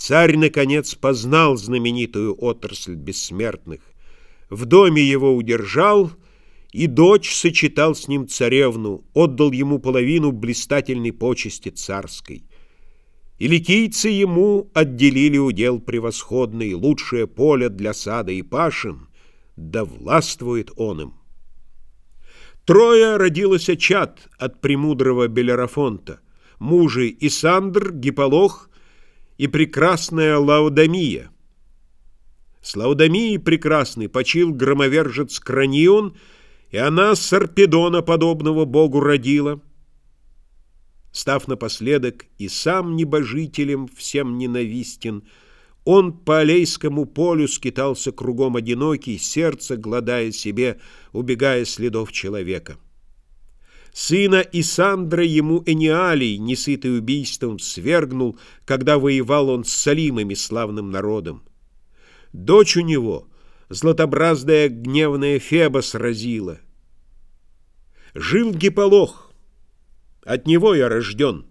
Царь, наконец, познал знаменитую отрасль бессмертных, в доме его удержал, и дочь сочетал с ним царевну, отдал ему половину блистательной почести царской. И ликийцы ему отделили удел превосходный, лучшее поле для сада и пашин, да властвует он им. Трое родилось чад от премудрого Белерафонта, мужи Исандр, Гиполох и прекрасная Лаудамия. С Лаудамией прекрасный почил громовержец Кранион, и она Сарпедона подобного богу родила. Став напоследок и сам небожителем всем ненавистен, он по Алейскому полю скитался кругом одинокий, сердце гладая себе, убегая следов человека. Сына Исандра ему Эниалий, несытый убийством, свергнул, когда воевал он с Салимами, славным народом. Дочь у него, златобразная гневная Феба, сразила. Жил Гиполох, от него я рожден,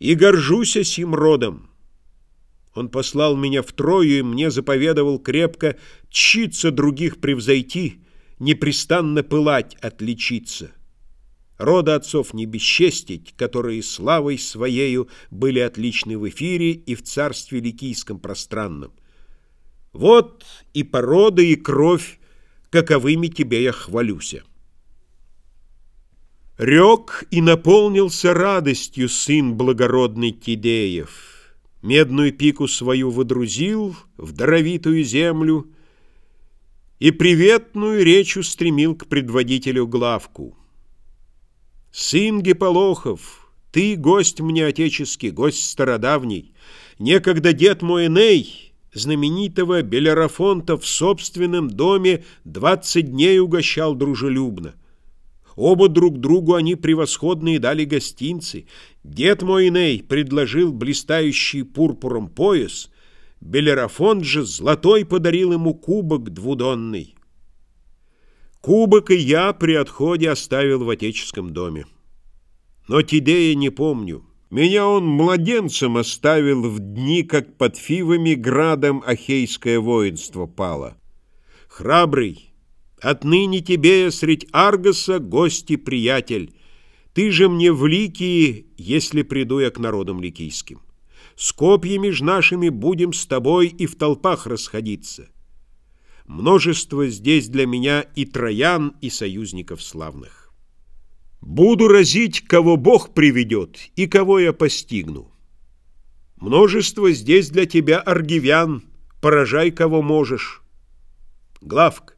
и горжусь сим родом. Он послал меня в Трою и мне заповедовал крепко читься других превзойти, непрестанно пылать, отличиться рода отцов не бесчестить, которые славой своею были отличны в эфире и в царстве ликийском пространном. Вот и порода, и кровь, каковыми тебе я хвалюся. Рек и наполнился радостью сын благородный Тидеев, медную пику свою водрузил в даровитую землю и приветную речь устремил к предводителю главку. Сын Гиполохов, ты гость мне отеческий, гость стародавний. Некогда дед мой Эней, знаменитого Белерафонта, в собственном доме двадцать дней угощал дружелюбно. Оба друг другу они превосходные дали гостинцы. Дед мой Эней предложил блистающий пурпуром пояс, Белерафонт же золотой подарил ему кубок двудонный. Кубок и я при отходе оставил в отеческом доме. Но Тидея не помню. Меня он младенцем оставил в дни, как под Фивами градом Ахейское воинство пало. Храбрый, отныне тебе средь Аргоса гости приятель. Ты же мне в Ликии, если приду я к народам ликийским. С копьями ж нашими будем с тобой и в толпах расходиться. Множество здесь для меня и троян, и союзников славных. Буду разить, кого Бог приведет, и кого я постигну. Множество здесь для тебя аргивян, поражай, кого можешь. Главк,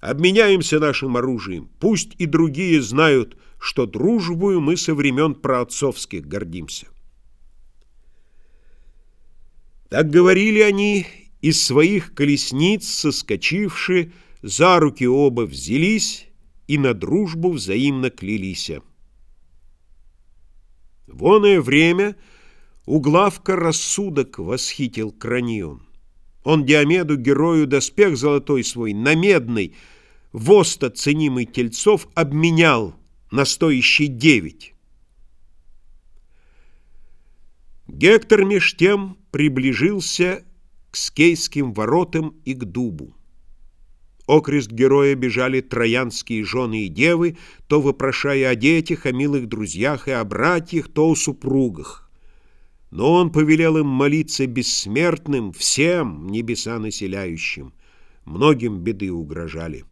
обменяемся нашим оружием, пусть и другие знают, что дружбою мы со времен праотцовских гордимся. Так говорили они, из своих колесниц соскочивши, за руки оба взялись и на дружбу взаимно клялися. Воное время у главка рассудок восхитил Кранион. Он Диомеду, герою, доспех золотой свой, на медный, воста ценимый тельцов, обменял на стоящий девять. Гектор меж тем приближился скейским воротам и к дубу. Окрест героя бежали троянские жены и девы, то вопрошая о детях, о милых друзьях и о братьях, то о супругах. Но он повелел им молиться бессмертным, всем небеса населяющим. Многим беды угрожали.